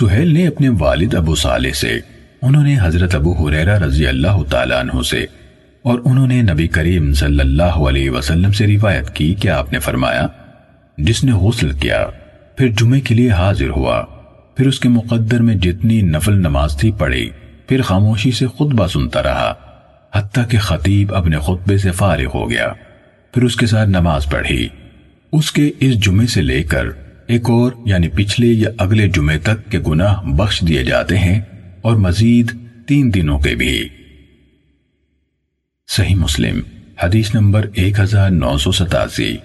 سہیل نے اپنے والد ابو صالح سے، انہوں نے حضرت ابو حریرہ رضی اللہ تعالیٰ عنہ سے، اور انہوں نے نبی کریم صلی اللہ علیہ وسلم سے روایت کی کہ آپ نے فرمایا، جس نے غسل کیا، پھر جمعے کے لیے حاضر ہوا، پھر اس کے مقدر میں جتنی نفل نماز تھی پڑھی، پھر خاموشی سے خطبہ سنتا رہا، حتیٰ کہ خطیب اپنے خطبے سے فارغ ہو گیا، پھر اس کے ساتھ نماز پڑھی۔ اس کے اس جمعے سے لے کر ایک اور یعنی پچھلے یا اگلے جمعے تک کے گناہ بخش دیے جاتے ہیں اور مزید تین دنوں کے بھی۔ صحیح مسلم، حدیث نمبر ایک ہزار نو سو ستاسی۔